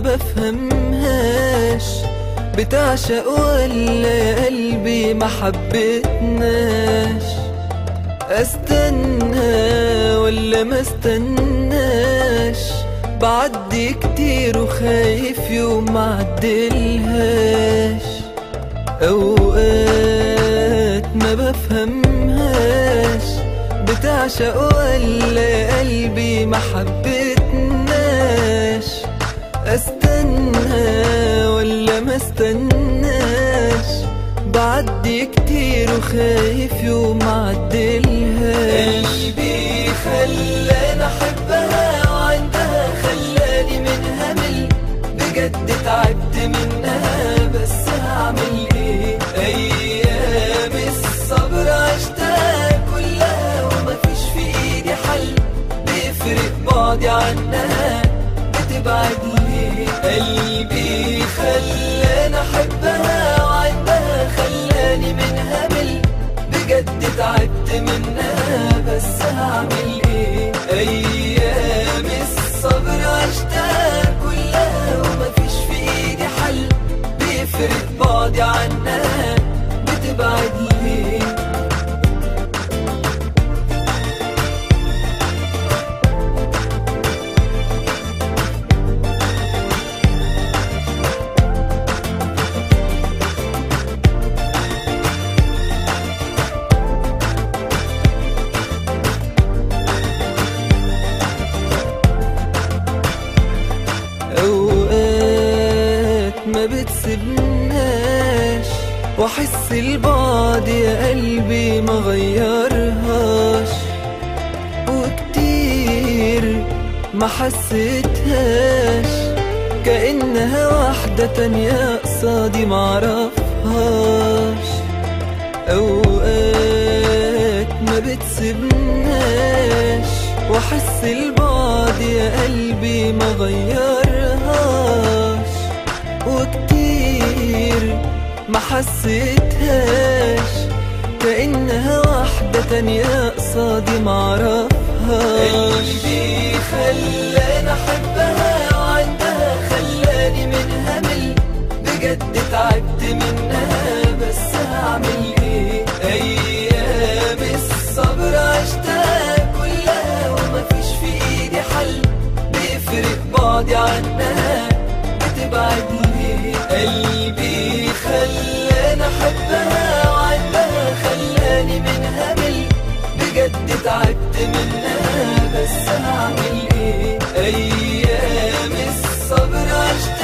بفهمهاش بتعشق ولا يا قلبي ما حبتناش. أستنى ولا ما استناش؟ بعدي كتير وخايف يوم معدلهاش أوقات ما بفهمهاش بتعشق ولا يا قلبي ما حبتناش. بعدي كتير وخايف يوم معدلهاش قلبي خلاني أحبها وعندها؟ خلاني منها مل. بجد تعبت منها بس هعمل إيه؟ أيام الصبر عشتها كلها ومفيش في إيدي حل. بيفرق بعدي عنها بتبعد منها بس هعمل ما بتسيبناش. وأحس البعد يا قلبي ما غيرهاش. وكتير ما حسيتهاش. كأنها واحدة تانية قصادي معرفهاش أوقات ما بتسيبناش. وأحس البعد يا قلبي ما غيرهاش. وكتير ما حسيتهاش كأنها واحدة تانية قصادي معرفهاش قلبي خلاني أحبها وعندها خلاني منها مل بجد تعبت منها بس هعمل إيه؟ أيام الصبر عشتها كلها ومفيش في إيدي حل بيفرق بعدي عنها بتبعد ليه قلبي خلاني أحبها وعندها خلاني منها مل بجد تعبت منها بس هعمل إيه؟ أيام الصبر عشتها